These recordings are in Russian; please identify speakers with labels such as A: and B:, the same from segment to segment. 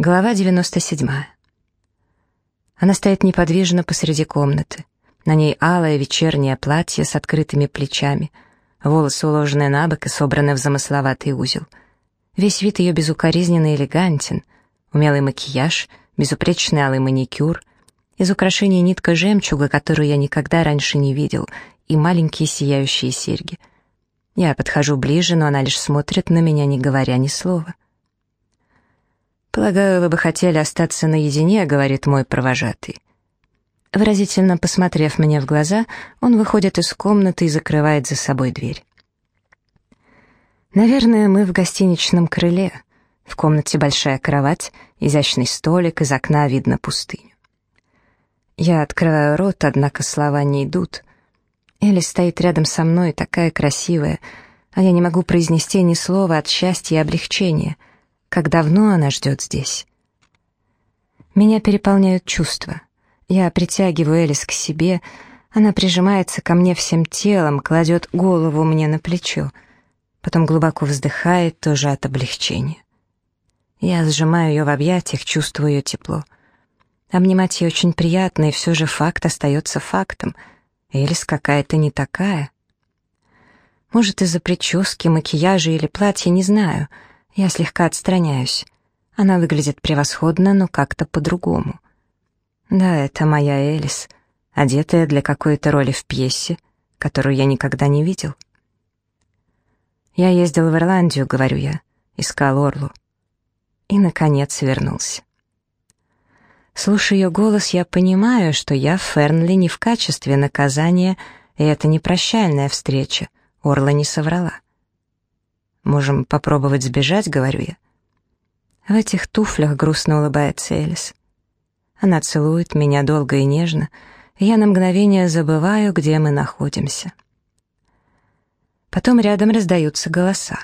A: Глава 97. Она стоит неподвижно посреди комнаты. На ней алое вечернее платье с открытыми плечами, волосы уложены на бок и собраны в замысловатый узел. Весь вид ее безукоризненно элегантен, умелый макияж, безупречный алый маникюр, из украшений нитка жемчуга, которую я никогда раньше не видел, и маленькие сияющие серьги. Я подхожу ближе, но она лишь смотрит на меня, не говоря ни слова. «Полагаю, вы бы хотели остаться наедине», — говорит мой провожатый. Выразительно посмотрев мне в глаза, он выходит из комнаты и закрывает за собой дверь. Наверное, мы в гостиничном крыле. В комнате большая кровать, изящный столик, из окна видно пустыню. Я открываю рот, однако слова не идут. Элли стоит рядом со мной, такая красивая, а я не могу произнести ни слова от счастья и облегчения — как давно она ждет здесь. Меня переполняют чувства. Я притягиваю Элис к себе, она прижимается ко мне всем телом, кладет голову мне на плечо, потом глубоко вздыхает, тоже от облегчения. Я сжимаю ее в объятиях, чувствую ее тепло. Обнимать ее очень приятно, и все же факт остается фактом. Элис какая-то не такая. Может, из-за прически, макияжа или платья, не знаю — я слегка отстраняюсь. Она выглядит превосходно, но как-то по-другому. Да, это моя Элис, одетая для какой-то роли в пьесе, которую я никогда не видел. Я ездил в Ирландию, говорю я, искал Орлу. И, наконец, вернулся. Слушая ее голос, я понимаю, что я в Фернли не в качестве наказания, и это не прощальная встреча. Орла не соврала. «Можем попробовать сбежать», — говорю я. В этих туфлях грустно улыбается Элис. Она целует меня долго и нежно, и я на мгновение забываю, где мы находимся. Потом рядом раздаются голоса.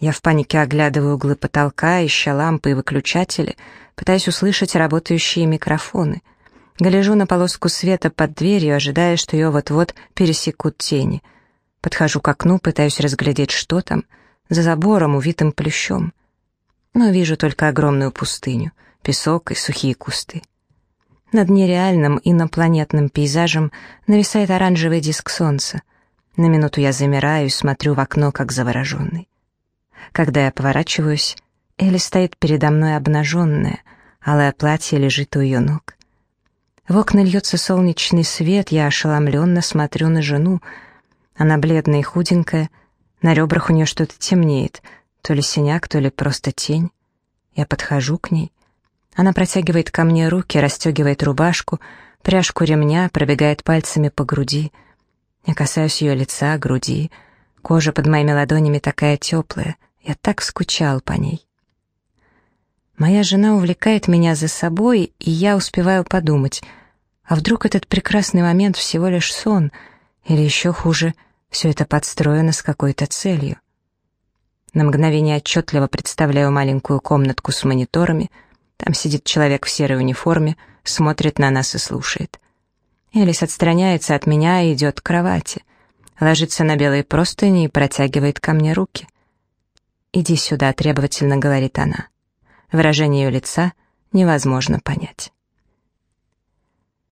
A: Я в панике оглядываю углы потолка, ища лампы и выключатели, пытаясь услышать работающие микрофоны. Гляжу на полоску света под дверью, ожидая, что ее вот-вот пересекут тени. Подхожу к окну, пытаюсь разглядеть, что там — за забором, увитым плющом. Но вижу только огромную пустыню, песок и сухие кусты. Над нереальным инопланетным пейзажем нависает оранжевый диск солнца. На минуту я замираю и смотрю в окно, как завороженный. Когда я поворачиваюсь, Элли стоит передо мной обнаженная, алое платье лежит у ее ног. В окна льется солнечный свет, я ошеломленно смотрю на жену. Она бледная и худенькая, на ребрах у нее что-то темнеет, то ли синяк, то ли просто тень. Я подхожу к ней. Она протягивает ко мне руки, расстегивает рубашку, пряжку ремня, пробегает пальцами по груди. Я касаюсь ее лица, груди. Кожа под моими ладонями такая теплая. Я так скучал по ней. Моя жена увлекает меня за собой, и я успеваю подумать, а вдруг этот прекрасный момент всего лишь сон, или еще хуже — все это подстроено с какой-то целью. На мгновение отчетливо представляю маленькую комнатку с мониторами. Там сидит человек в серой униформе, смотрит на нас и слушает. Элис отстраняется от меня и идет к кровати. Ложится на белые простыни и протягивает ко мне руки. «Иди сюда», — требовательно говорит она. Выражение ее лица невозможно понять.